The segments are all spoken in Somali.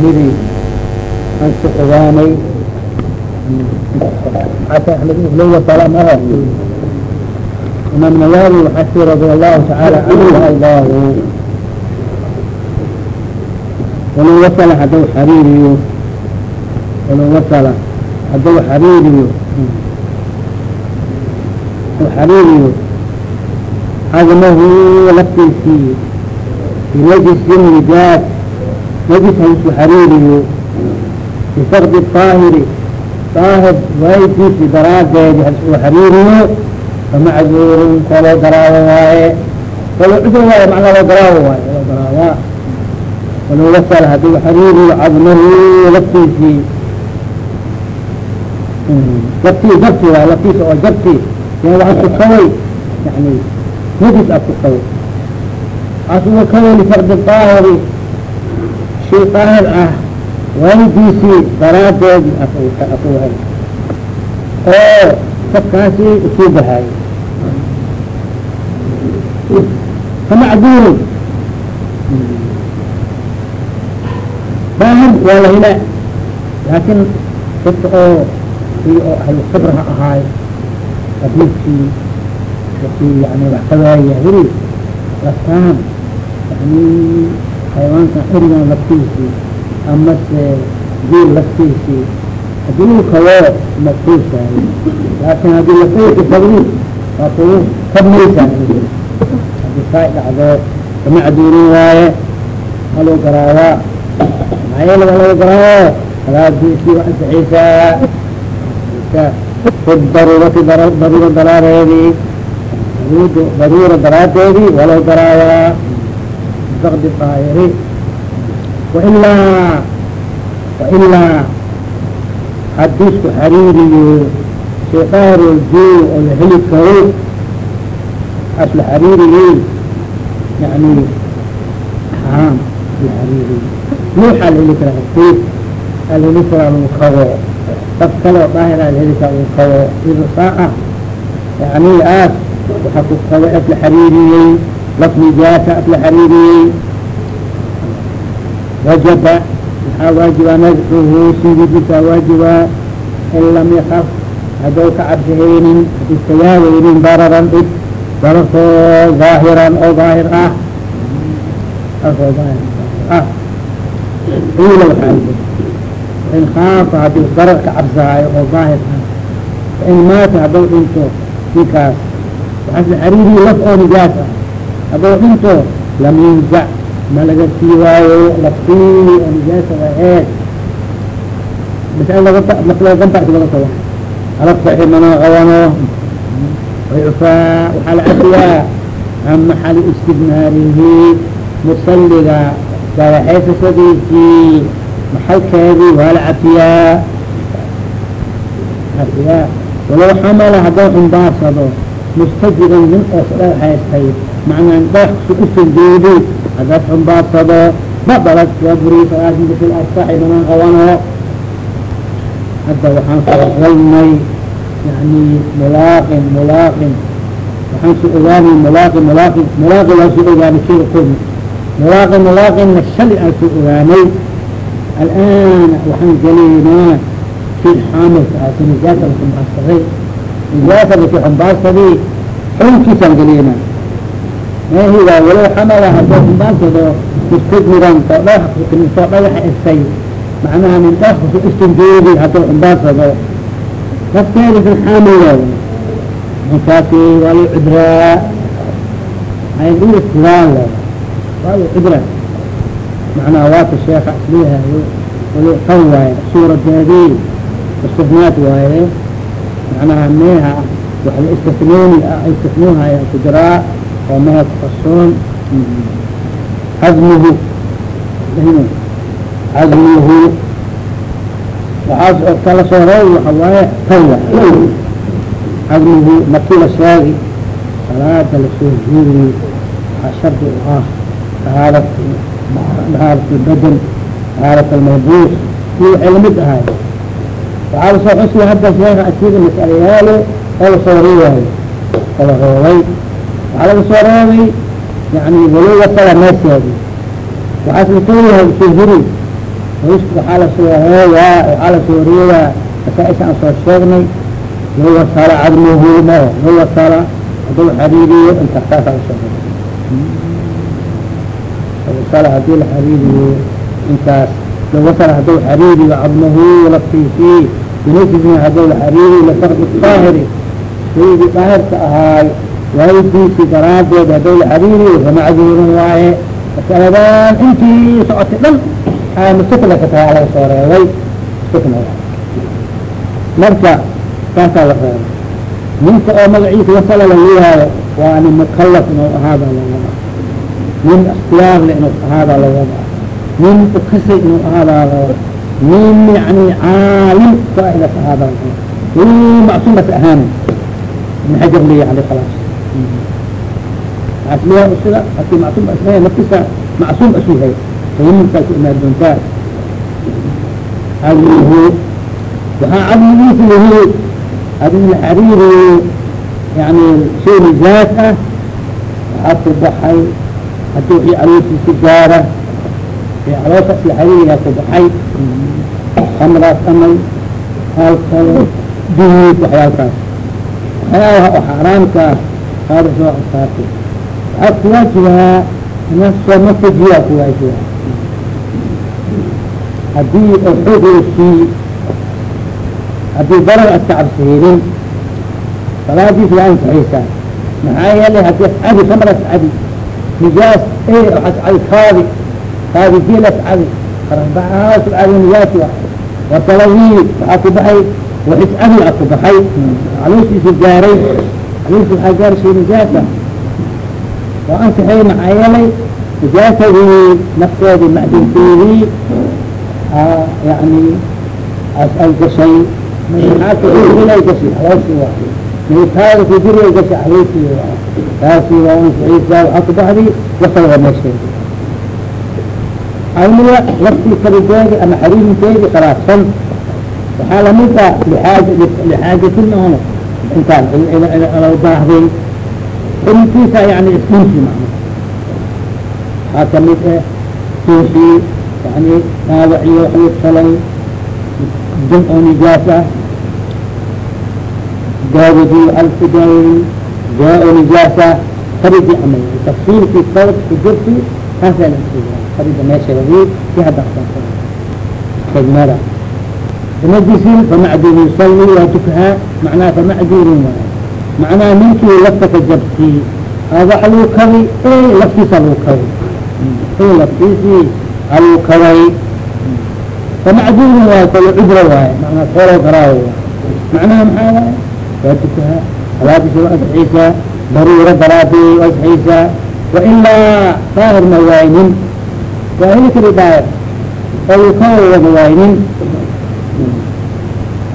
nidi aan salamaha imaam nawawi waxaa sii radi allahu tacaala canhu ardaahu walow wasala hadduu xariiriyo walow wasala hadduu xariiriyo xariiriyo cadmahu laftiisii biwajisin nijaas wajis haisku xariiriyo bifaqdi daahiri daahir waaydiisi daraadeedi haisku xariiriyo famacduurun koo loo garaawo waaye koo loo cudur waaye macnaa loo garaawo waaye loo garaawaa walow wasal hadduu xariiriyo cadmahu laftiisii laftii jabti waay laftiisa oo jabti ya waxaa ku kaway yani najis shay daahir ah waydiisii daraadeedi akuwahay oo safkaasi usuu bahaay famacduurun daahir waa la hela laakin dadka oo oo ahlu sabr ha ahaay abiilkii wakii yani wax ka waaya heli laftaan yani xayawaankan erigan laftiisii amase jiil laftiisii. Hadii uu kabo makuusaayo laakin haddii lafayka sabri waa kugu kabmaysaa haddii kaa dhacdo kamacduurin waaye haloo garaabaa maxaa yeele waa laga garaawo salaadiisii waa ansaxiisaa daruurati daruura daraadeedii daruura daraadeedii waa garaabaa bifaqdi daahiri wailaa wailaa haddiisku xariiriyo shay daahir joo oo la heli karo. As la xariiriyey yani xaraam la xariiriy nuuxaa la heli karaa hadiis aa la heli karaa lagu kabo dad kale oo daahir aa la heli karaa lagu kabo ida saa ah yani aas waxaa ku kabo as la laf nijaasa as la xariiriyey wajaba maxaa waajiba nadxuhu singidisaa waajiba in lam yakaf haddou ka cabsihaynin iskayaaweynin dararan dhib dararkoo daahiran oo daahir ah ah qiila waxaa in khaafa haddii darar ka cabsaayo oo daahir ah fain maata haddou dhinto ninkaas waxaas la xariiriyi laf oo nijaas ah haddou dhinto lam yunzac ma laga sii waayo laftii oo nijaasa aheed maslaganta laga tago alaf saxi mana qabano waycufaa waxaa la cafiyaa can maxali istibnaarihi musaliga daraxaysashadiisii maxalkeedii waa la cafiyaa cafiyaa walow xamala haddou xumbaarsado mustajiran nin oo sadhahaystay macnaa dhaax su usujeedi haddaad xumbaarsado badalad waa buriy salaadinta fil asaxi manaan qabano hadda waxaan soo galnay yani mulaaqin mulaaqin waxaan soo ogaanay mulaaqin mulaaqin mulaaqin waan soo ogaanay kii qurmi mulaaqin mulaaqinna shali aan soo ogaanay alآan waxaan gelaynaa kii xaamilka ah ki nijaasa la xumbaarsaday nijaasa laki xumbaarsadii xunkiisaan gelaynaa mahiga walow xamala haddoo xumbaarsado mustadmiran soo dha soo dhagaxa istay macnaha min dhaksu istinjeedi hadduu xumbaarsado lafteedi fi xaamila markaasi waa la cudraa ayistiraan le waa la cudra macnaha waata sheeka isleehayo walo kan waaye suuradeedii istifnaad waaye macnaha meeha wax la istifnooni istifnuuhaya ku jiraa oo meha kuqasoon hazmuhu hazmuhu waxaas kala soo reey waxa waaye tawla hazmuhu markii la sheegi salaada la soo juuriyo waxaa shardi u ah tahaarat tahaarat lbadan tahaarat almalbuus iyo waxay la mid ahay waxaa la soo xusiya hadda sheeka asiga masalayaalo oo la soo reewaayo kala reebay waxaa laga soo reebay yani walow wasala meesheedi waxaas latooyahay soo hiri. Waxaa la soo heeyaa waxaa la soo wariyayaa masaaisha aan soo sheegnay. Low wasala cadmuhu ma low wasala haduu xariiriyo inta saasa u soo wasala haddii la xariiriyo intaas. Low wasala haduu xariiriyo cadmuhu laftiisii binafsihi haduu la xariiriyo lifardi daahiri shaygii daahirka ahaay waayidiisi daraadeed haduu la xariiriyo famacduurun waaye masaladan intii socotay dhan mustafna ka tahay laga soo reebay mustafna marka saasaa la reebay ninka oo magaciisa wasala la leeyahayo waa nin mukalaf inuu ahaada lawada nin ikhtiyaar le inuu ahaada lawada nin ukasay inuu ahaada lawada nin yani caalim saa'ilas ahaada lawada macsuum bas ahaan ibn xajar leeyahay ali khalaas asliha sida haddii macsuum asliha naftiisa macsuum asu yahay sayimkaa ku imaan doontaa cadlihu waxaa cadligiisa yahay haddii la xariiriyo yani shay nijaas ah waxaa ku baxay haddii wixii calooshiisa gaara ee caloosha la xariiriyaa ku baxay kamraas amal alkalo duud waxyaalkaas. Waxyaabaha oo xaaraamka qaada soo asaartay waxaa kuwaajibaa inasoo mafajiyaa kuwaajibaa haddii oo xoog la siiy haddii darar aska cabsihelin salaadiis waa ansaxaysaa maxaa yeelay haddii ascadi kamar ascadi nijaas e ascadi kaadi kaadi geel ascadi karbaas ascadi nijaas wa wasalawii waxaa ku baxay waxiscadi a ku baxay calooshiisi gaaray calooshiis waxaa gaaray shay nijaasa waa ansaxay maxaa yeelay nijaasadii nafteedii macdinkeedii yani ay gashay ay gashay aloosi waa militaada kujiri ay gashay waa taasi waa ansaxiisa waxaa ku baxdi wasalga meesheedi almiya laftii kalideedi ama xariirinteedi khilaafsan waxaa la mid ah liaaja lixaajatin on intaan baahday xurintiisa yani isdhinsi mana waxaa ka mid ah suuxii yani dhaawaciyo wax lugsalay dun oo nijaas ah daawadi alku daawadi jaa oo nijaas ah faridi amal tafsiilkii sabab ku taasaa la farida meesheedii si hadda tegmada binajisin famacduur yusalli waa tukahaa macnaha famacduurin waay macnaha ninkii lafta ka jabti wax luu kabi e laftiisa luu kabi. E laftiisii aluu kabay. Famacduurin waay kalo cibro waaye. Manaa koolo garaawo waay macnaha maxaa waay waa tukahaa salaadiisa waa asxiisaa daruuro daraadii waa asxiisaa wailaa daahir ma waaynin waa heli kari daahir oo ka wada waaynin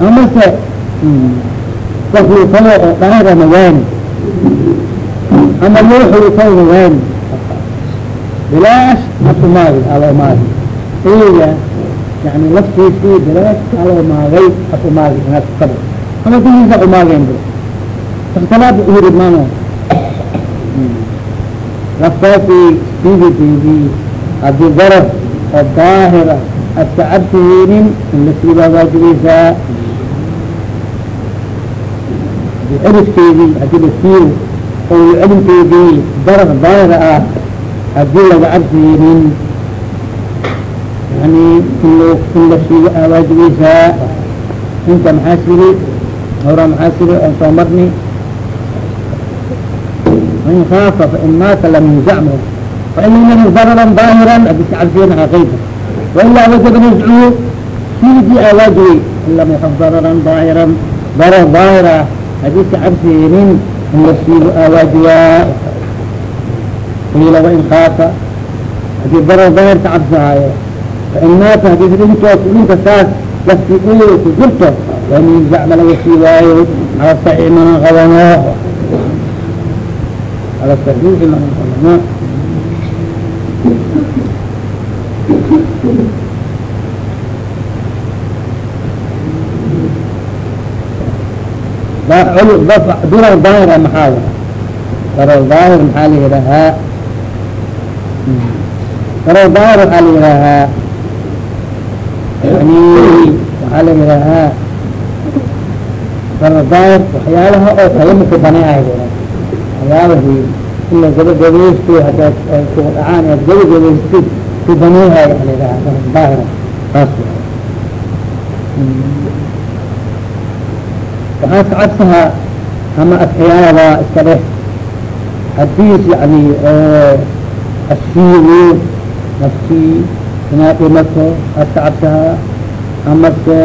amase waflukado oo daahira ma waayni ama looxulukada waayni bilaash asumaagay aloomaagay eyga yani laftiisii bilaash aloomaagay asumaagay inaad kukabo ama dihiisa umaageen bu ikhtilaaf uhuri mano laftaasi sidideedii haddii daraf oo daahira adka cabsiheynin in la siibaa waajibaysaa cirifkeedii haddii la siiyo oo celinkeedii daraf daahira ah haddii laga cabsiheynin yani in l in la siigo aa waajibaysaa inta maxaa siri hora maxaa siri oon soo marni man khaafa fain maata lam yuzacm fain lam yakun dararan daahiran haddii ka cabsiheyna aqayda wailaa wajaba nascu siigii aa waajibay in lam yakun dararan daahiran darar daahira haddii ka cabsiheynin in la siigo aa waajibaa qiila wain khaafa haddii darar daahir ka cabsahaayo fain maata haddii dhintood dhinka saas lafti u ku jirto lam yuzacma laga sii waayo cala saxiix mana qabano ala saxiixi mana qabano durar daahira maxaa darar daahir maxaa la yidhahaa darar daahir waxaa la yihaahaa yani waxaa la yihaahaa darar daahir waxyaalaha oo tayamumka baneehay waxyaalahi in la gabagabeysto hadaad ku dhacaan aad gabagabeystid ku baneehay waa la yihaahaa darar daahir saas waxaa ka cabsahaa ama adxiyaada iska dheh hadiis yani oo asiigu naftii inaad dhimato aad ka cabsahaa amase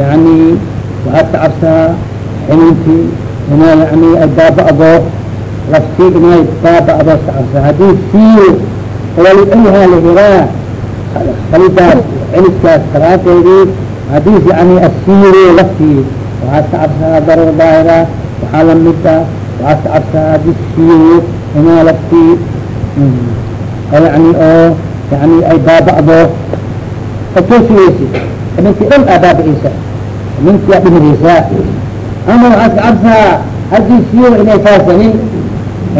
yani waxaad ka cabsahaa xinintii inaa yani ay baaba'do laftii inay baaba'do iska cabsaha haddii siiyo olalicelhaa lahiraa khalidaas celiskaas salaadeedii haddii yani asiiro laftii waxaad ka cabsahaa darar daahira waxaa la mid ah waxaad ka cabsahaa haddii siiyo inaa laftii yani oo yani ay baaba'do atoosigeysi ninkii dhan aa baaba'eysa ninkii aa dhimireysaa ama waxaad ka cabsahaa haddii siiyo inay faasanin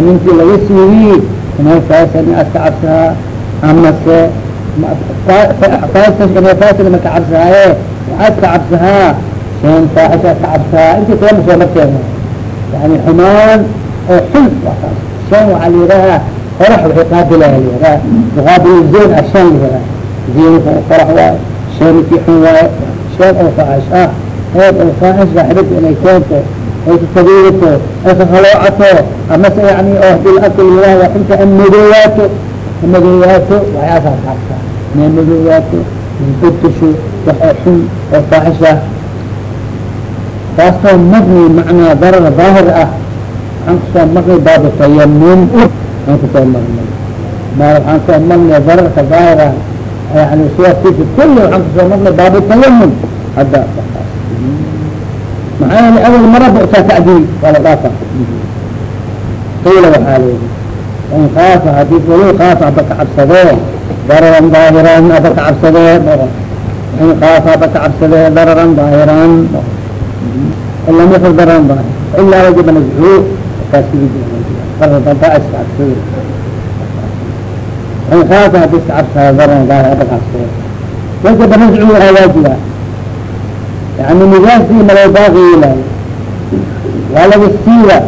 ninkii laga siiyi inay faasanin aad ka cabsahaa amase inay faasin ma ka cabsahaaye waxaad ka cabsahaa seen faaxishaad ka cabsahaa intii kalama soo marteena yani xumaan oo xun shan waxaa la yidhahaa qorax waxay qaabilaya la yidhaha muqaabil zayn ah shan la yidhaha zaynka qorax sheen ah heeb oo faaxish saaxibada inay keento ay kakabiirato ay kahaloocato amase yani oo haddii la arko yidhaha waa xunta amadooyaato amadooyaato waxyaasaas cabsaa inay madooyaato inkutusho wax oo xun oo faaxish ah taasoo marnay macnaa darar daahir ah waxaan ku soo marnay baabu tayamum aan ku soo marnay ma waxaan soo marnay dararka daahir ah yani ku soo marnay baabu maxaa yeele awal mara busaa tacdiil waa la dhaafa qiila waxaa leeyi in kaafa haddii wali kaafa aba ka cabsadee dararan daahiran aba ka cabsadee in kaafa aba ka cabsadee dararan daahiran ila mfr daran daahir ilaa wajiba nazxuu kaas in kaafa haddii iska cabsada daran daahir aba ka cabsadee wajaba nazxuu waxaa waajiba yani nidaamkii maloo baaqi ilaayo waa laga siiba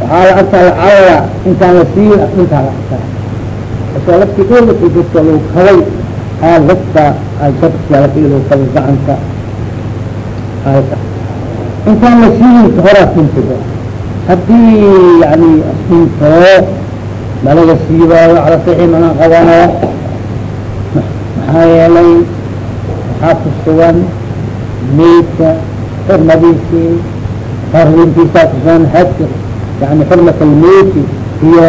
waxaa la arkaa lacalla intaan la siiyo intaa la arkaa asoo laftii dhoolka dadka lagu kabay aa lafta jabka laftii lagu kabay gacanta intaan la siiyin horaa sintido haddii yani asdintoo malaga siibaayo cala saxi mana qabano maxaa yeelay waxaa ku sugan meydka xurmadiisii qarrintiisaa kusugan hadka yani xurmat almeyti iyo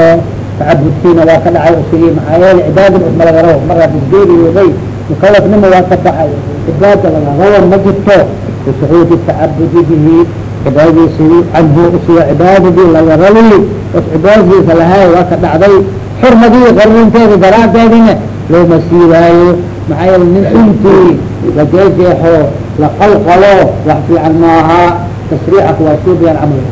tacabudkiina waa ka dhacay usigii maxaa yeele cibaada isma laga rabo maraa bisgeeriyooday mukalafnima waa ka baxay cibaada laga rabo ma jirto bisucuudi tacabudi bihi cibaadadiisi canhu usiga cibaadadii laga rabi os cibaadadiisa lahay waa ka dhacday xurmadii qarrinteeda daraadeedina looma siibaayo maxaa yeele nin intii la jeejeexo la qalqalo wax fiican maaha tasriixaka waa suubiyan camal.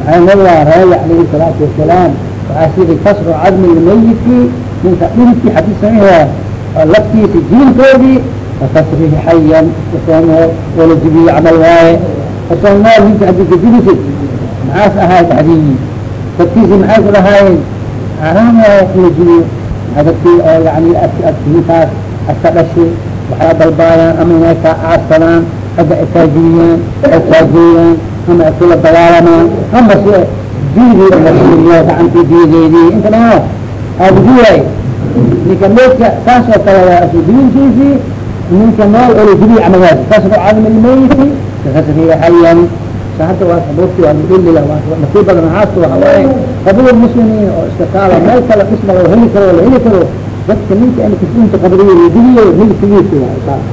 Waxaa nabiga reeya alayhi salaatu wasalaam waxaa sidi kasru cadmi lmayiti ninka dhinti xadiisanah laftiisa jiinkoodii wakasrihi xayan u soo wala jibiye camal waaye. Usoo nool ninka haddii kajibisid maxaas ahaay dhexdiyi dadkiisi maxay ku dhahaayeen xaraam waaye in la jibiyo dadkii oo yani ninkaas aska dhashi waxay dalbaayaan ama inay kaa aadsadaan hadda ay kaa jibiyaan ay kaa gooyaan ama ay kula dagaalamaan ama si diidii laiyo gacantii diideedii inta aadguwaay ninka meydka saas kale waa asdiinkiisii ninka nool oo lajibiy camalaas kasru cadmi lmeyti kakasriya xayan sa hadda waa sabuurti waa lidhilila nasii badan haaska waxa waaye qabiil muslimiin oo iska taala meel kale dhisma la heli karo la heli karo dadka ninka in kasinta qabriyo lajibiyo milkigiisi waay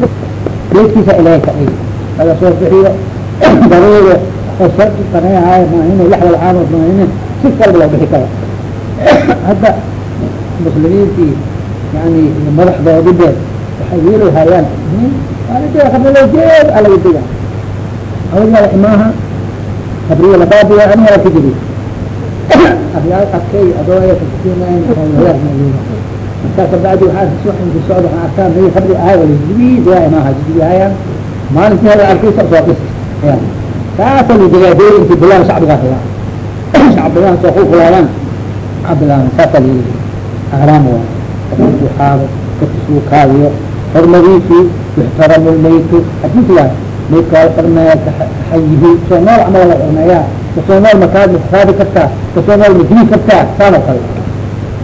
meydkiisa ilahay ka dhig laga soo bixiyo. Dareero oo sharci qaneehaay maahine lacaamood maahine si kalba loo bixi karo. Hadda muslimiintii yani madaxdoodi beed waxay wiilay hayaan. Alade qabrilojeed alaga diga awalyaa maaha qabriyo labaabiya aniga la ka jiri afyaal arkay adooya kakusiinayn markaa kabacdi waxaa suxinki socda waxaan arkaa may fadli ahay wala jibiid waa maaha jibiyahayan maalintii hada arkaysa soo dhis lidigaadeey inti bilaan shacbigaas ya shacbigaas soo kukulaalan bilaan saasa li ahraam waa. Waxaado dadkisuu kaadiyo xurmadiisii yuxtaramu lmaytu haddii waa maydkaa la xurmeeya kaxayihi soo nool camal la xurmeeyaa ka soo nool makaad makaabi kartaa. Kasoo nool madii kartaa. Saano kale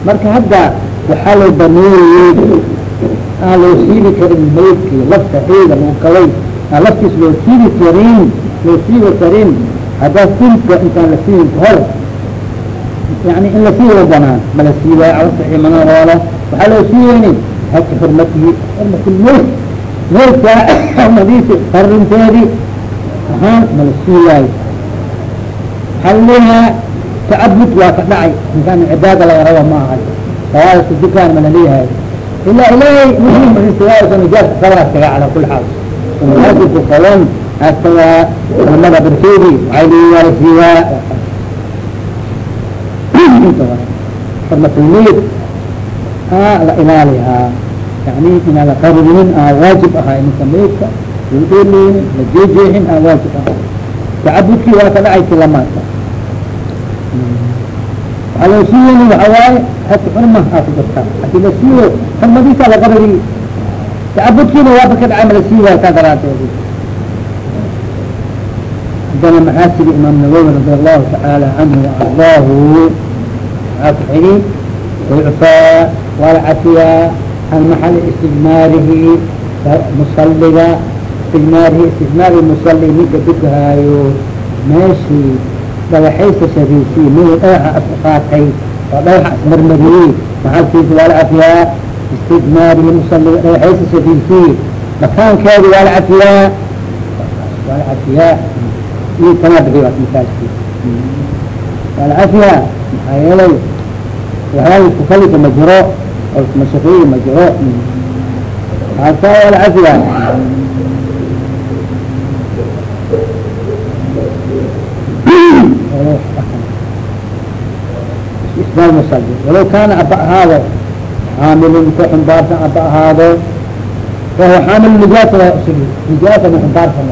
marka hadda waxaa loo baneeyey aan loo siibi karin maydkii lafta xeega lagu kabay aan laftiis loo siibi karin loo siibi karin. Haddaa sinka intaan la siibin kahor yani in la siiba banaan mala siibaayo calsaxi mana hoola waxaa loo siiyeyni haka xurmatihi xurmat lmeyt meydka xurmadiisi qarinteedii ahaan mala siibaayo waxaa laleeyahaa tacabud waa ka dhacay. Inkaan cibaada laga rabo ma aha salaada dukaan mana leeyahay ilaa ilaahay muslim istigaasa nijaasa sabraa tagaa calaa kuli xaal naasiku qaban astagaa culamada barkeedi waxay leeyihiin waa la la ilaalihaa yani inaa la qarinin aa waajib ahaa ininka meydka ladheleynin la jeejeexin aa waajib ahaa tacabudkii waa ka dhacay ti lamaadka waxaa loo siiyeyni waxa waaye haka xurma aa ku jirtaa haddii la siiyo xurmadiisa la qarari tacabudkiina waaba ka dhacay mala siiwaay kaa daraadeedi haddana maxaasidi imaam nawowi radi allahu tacaala canhu waardaahu waxaa ku xigi waycfaa waa can maxali istijmaarihi musaliga istijmaarihi istijmaari musali ninka dugahaayo meeshii dhagaxaysa shariisii mid dhagaxa asku oo dhagaxa asmarmariyey maxalkiisa waa la cafiyaa. Istijmaarihi musaliga dhagaxaysa shariisii makaankeedi waa la cafiyaa. Waa la cafiyaa. Iyo tanaabici waa misaalkii waa la cafiyaa. Maxaa yeelay waxyaala isku kalisa ma jiro oo ismashaqiyi ma jiro. Kaasaa waa la cafiyaa walaw kaana aba ahaado xaamilin ka xumbaarsan aba ahaado wahuwa xaamil nijaasa nijaasa ma xumbaarsan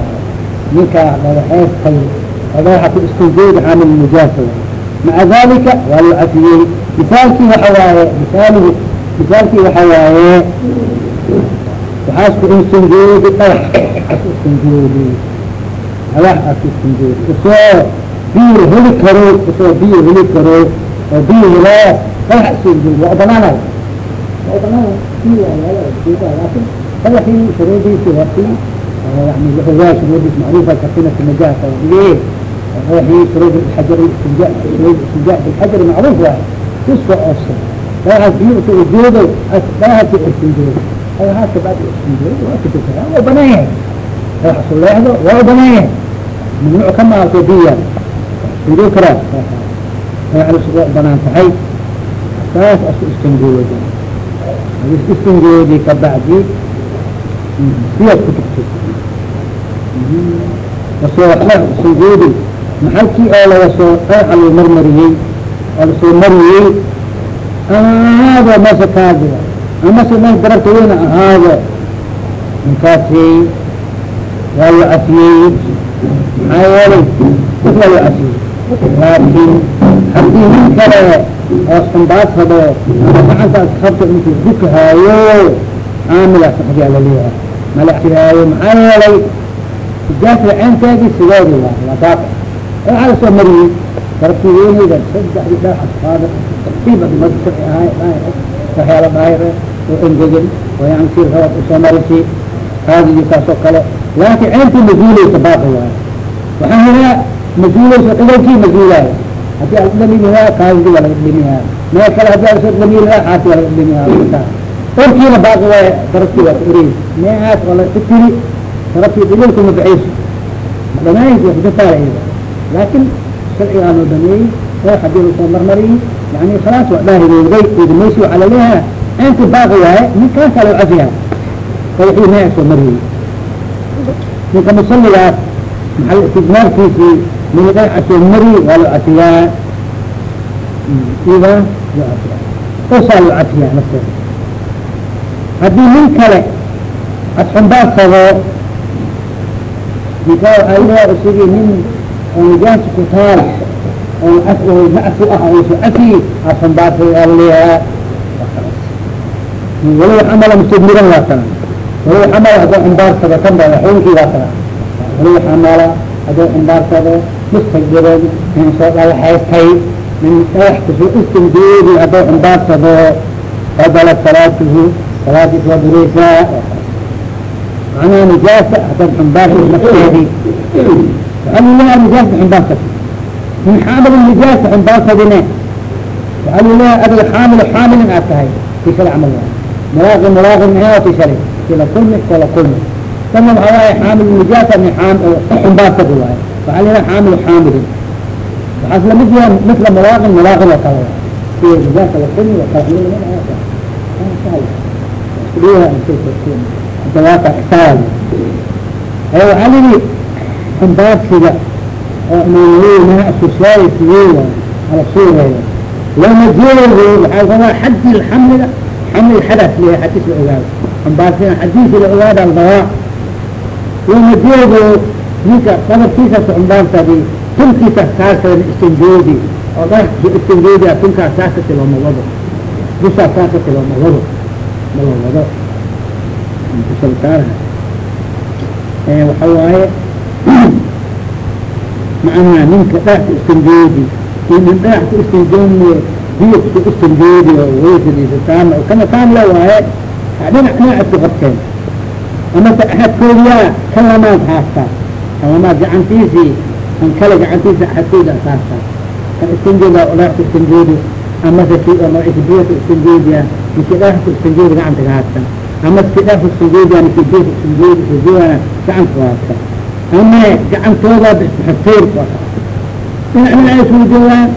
ninka dhagaxeystay dhagaxa ku iskunjeeda xaamil nijaasa maca dalika waa loo cafiyey misaalkii waxa waaye misaalihi misaalkii waxa waaye waxaa isku iskunjeedi dhagax asku iskunjeedi dhagax asku iskunjeedi isoo biyo heli karo isoo biyo heli karo oo biyo helaa iskunjeedi waa banaanay ido karaa dhagax waa bannaan tahay saas asku istinjeedo istinjeedi kabacdi siyaad ku tugtay wasoo istinjeedi maxalkii oo laga soo dhagaxa loo marmariyey oo la soo mariyey? Ahaado meesha kaadiga amase meel darabta weyna ahaado ninkaasi waa loo cafiyey. Maxaa yeelay dad waa loo cafiyey laakin haddii nin kale oo xumbaasado ama gacantaas kabta intuu dukahaayo caamilaas maxdiyaa la leeyahay mala cafiyaayo maxaa yeelay ijaasa ceenteedii sideedi waa waa daaqi waxaa la soo mariyey darabtii weyneyda saddexdii dhaaxas qaada tartiib adimada sharci ahay waxyaala daahir oo engegan oo yani sir rabad u soo marisi qaadigi taasoo kale. Laakiin ceentii mazuuleysa baaqi waayo waxaa helaa mazuuleysa qidankii mazuulaayo haddii aad dhamihaa qaadigi waa laga dhamihaa meel kale haddii aad soo dhamilahaa xaasi waa laga dhamihaa orkiina baaqi waayo darabtii waa ereysa meehaas oo la tiri dhililku ma bixiyso dhamaanaysa waa kujirtaala iyada laakin sharciga aanoo dhameeyey oo haddii la soo marmariyey yani khalaas waa dhaahirooday idmaysi waxaa laleeyaha inti baaqi waaye ninkaasa loo cafiyaa kawixii meeca soo mariyey ninka musaligaas maxal istijmaarkiisii soo mariy waa loo cafiyaa ida usaa loo cafiya nafteeda haddii nin kale ad xumbaarsado ayada isagii nin oo nijaasa ku taal oo nacsi ah osu cafi ad xumbaarsay aliyaa walow xamala mustadmiran waa kana walow xamala haddoo xumbaarsado kan ba xukunkii waa kana walow xamala haddoo xumbaarsado mustagbiran nin soo dhalaxaystay min dhagax ku soo istinjeedi haddoo xumbaarsado fadala salaatuhu salaadiis waa bureysaa macnaha nijaasa haddaad xumbaarsa nafteedi waxaa lilaha nijaasa xumbaarsato min xaamil nijaasa xumbaarsadine waxaa lilaha adiga xaamil xaamilin aad tahay. Fi shal camal waay mulaaqi mulaaqi maxaa fi shali kila kulmi kala kulmi. Kana waxaa waaye xaamil nijaasa min xaam xumbaarsato waaye waxaa lilaha xaamil xaamilin waxaas la mid yaha misla mulaaqin mulaaqin oo kale waay si nijaasa la kulmi wa kala dawaata isaal ee waxaa lidi xumbaarsiga oo imaamweynaha askushaari sideeda ala waxaa rabaa xaddi xamliga xamliga xadaas leeyahay xadiis la ogaado xumbaarsiga xadiis la ogaada aldawaa lama jeedo ninka qabarkiisa xumbaartadi tunkiisa saarkada istinjoodi. Oo dhagax istinjoodi tunkaas saakati looma wado. Dushaa saakati looma wado. Mala wado. Kusalsaaraha waxa waaye macnaha ninka dhagaxka istinjoodi. Iyo nin dhagaxka istinjooniye biyo ku istinjoodi oo weysadiisa taama kana taamla waaye dhinac dhinac isku qabteen. Amase axadkoodiyaa kan lamaad haastaa lamaad gacantiisii kan kale gacantiisa axadkooda saastaa kan istinjooda oo dhagaxka istinjoodi amase ki oo magaciisa biyaka gacanta ka haastan ama iskidhaaf istinjoodiya ninkii biyaka gacanta ka haastan ama gacantooda iskuxirteen dhinac dhinac isugu joogaan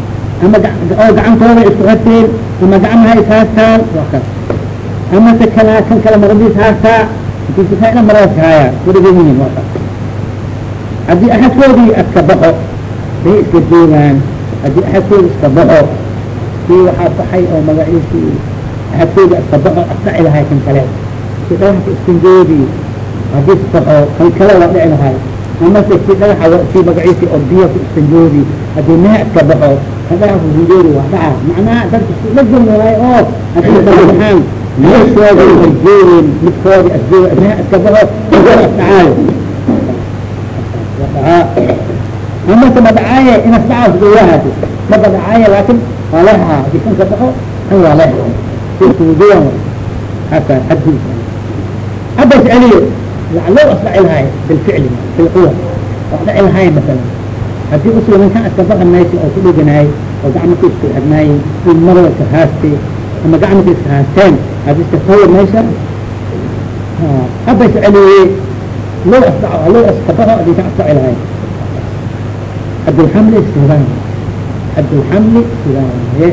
ama oo gacantooda isku xirteen ama gacmaha is haastaan waa kas ama se kala kan kala maradiis haastaa intiisakaina maradaas haaya kudhagan yihiin waa kas haddii axadkoodii aska baxo bay iska joogaan haddii axadkoodi iska baxo kii waxaa baxay oo magaciisii axadkoodi iska baxo asdhaci lahay kan kale. Si dhagaxka istinjoodii haddii isbaxo kan kale waa dhici lahay. Amase si dhagaxa si magaciisi oo biyo ku istinjoodi haddii meha iska baxo kan dhagaxa istinjoodi waa dhaca. Macnaha dadka la geli waayo oo haddii kalabaxaan meeshooda ay joogeen midkoodi asjoog meha iska baxo asdhacaayo amase ma dhacaaye in asdhaca isdhawahaasi maba dhacaaye laakin waa leehaa haddii kan ka baxo kan waa leeha siisuuduwan haka xadiisa hadda isceliyo laclow asdhaci lahay bilficli bilquwa asdhaci lahay masalan haddii usla ninkan iska baqanaysi oo ku dheganaay oo gacmaka isku xidhnaay in marada iska haastay ama gacmaka iska haasteen haddii iska tawir meesha hadda isceliyey low asdhaco low iska baqo haddii kan asdhaci lahay xadulxamli sidaan xadulxamli sidaan waaye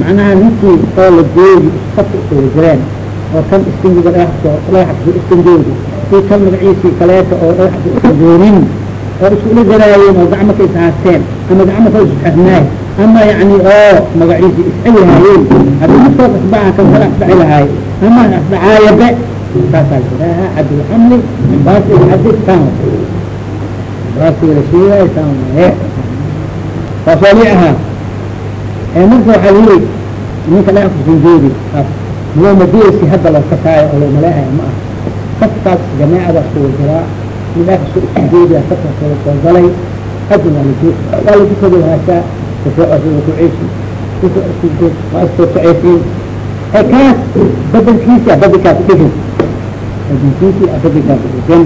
macnaha ninkii oo la joogi safka isugu jireen oo kan istinjiga dhagaxka dhagaxka istinjoogi kii kan magaciisii kaleeta oo dhagaxka istinjoonin oo iskula jaraayeen oo gacmaka is haasteen ama gacmaka isxirnaay ama yani oo magaciisii iscelihaayeen haddii midkood asbaca kan kale asdhaci lahaay ama asdhacaayabe saasaa jiraaha xadulxamli baasi xadid taan baasiga la sheegaayo taan waaye saasoo li ahaa marka waxaa yiri ninka dhagaxka istinjoodi loomadiisi hadda loo kasaayo oo loo maleehayo ma ah safkaas jamaacada kuwa jiraa midhaakasku isjeediya safka kala soo galay hadda waa laji waa lajikada haasaa kukuceysi waa iskoo kaceysiin ee badelkiisi badelkaas udhigin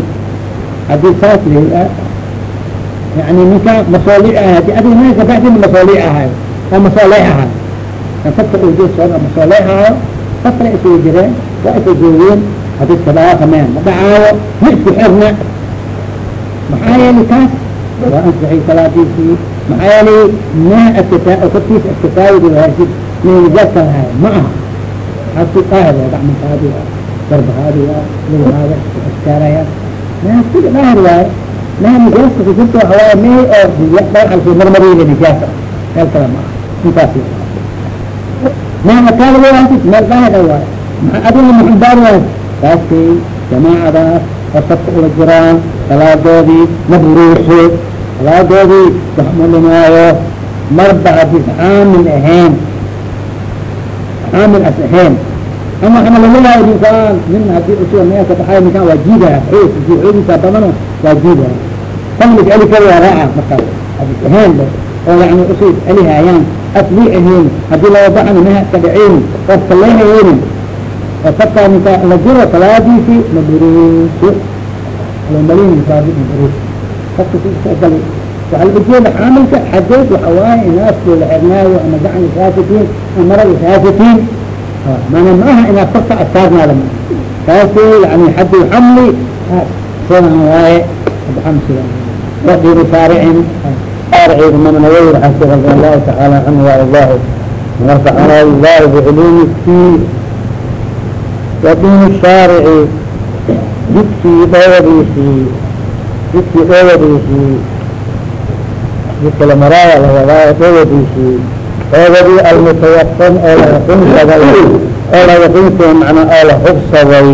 haddii saas leeya yani ninka masoolic ahay haddii adiga meesha baxdin masoolic ahayo oo masooley ahayo kan safka uu joog socda masooley ahayo safkana isugu jireen waa isa joogeen haddii dhaafameen ma dhacaayo ma isku xirna maxaa yeeli taas waa ansaxay salaadiisii maxaa yeelay maa askata oo korkiisa askataawidi lahaysid min nijaasa lahay ma aha hasi daahir waa waa garbahaadi waa lugahaada askaaraya maa sida daahir waaye maa nijaasa ku jirta waxa waaye mee oo dhagaxalkii marmariyda nijaasa meel kale ma aha. Intaas meema kaadawaasid meel baahida waay. Maa adina maxambaar waay? Kaaskay jamaacadaas oo sabka ula jiraan salaadoodii ma buruuso salaadoodii wax ma dhimaayo marba hadis xaamil ahayn xaamil as ahayn ama ama lagalahay ninkaan nin haddii usuga meelka baxay ninkaan waa jiidaa xoog xoodiisa badano waa jiidaa tan is eli kari waa raaca markaas hadis ahayn oo yani usu is elihaayaan aslii ahayn haddii laga baxana meha ka dhaceyn oo kaleyhayeynin oo sabkaa ninka la jiro salaadiisi ma buruuso malin maburuus qofka gali waxaa la ujeeda xaamilka xadeed waxa waaye inaaskoo la xirnaayo ama gacan isaasatiin ama isaasatiin mana ma aha inaad korka adkaarnaada ma kaasi yani xaddu xamli sidan waaye wadiru saaricin saaricii imam nawawi raxasi radi allahu tacaala canhu wa ardahu warfacana allahu biculuumiki wadinu shaarici jidkii dhoowadiisii jidkii dhoowadiisii jidka lamaraaya lawadaayo dhoowadiisii dhoowadi almutayaqan oo la yaqiinsaday oo la yaqiinsaday macnaa oo la hubsaday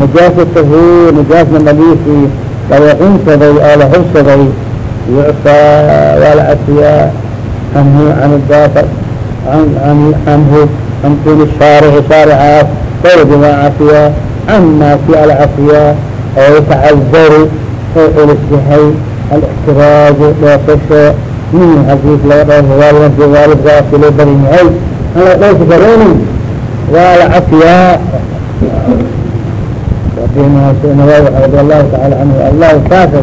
najaasatahu najaasna nadiifii la yaqiinsaday oo la hubsaday yucfaa waa la cafiyaa canhu can daaf canhu can kuli shaarici shaaricaas dowladi waa cafiyaa camaa si ala cafiyaa oo yatacazaru oo culus yahay. Alاxtiraaju dhoofasho min hadiis laga dhoofa waalidka waalidkaasi loo badan yahay an la dhoofi kareynin waa la cafiyaa radi allahu taala canhu allahu kaasa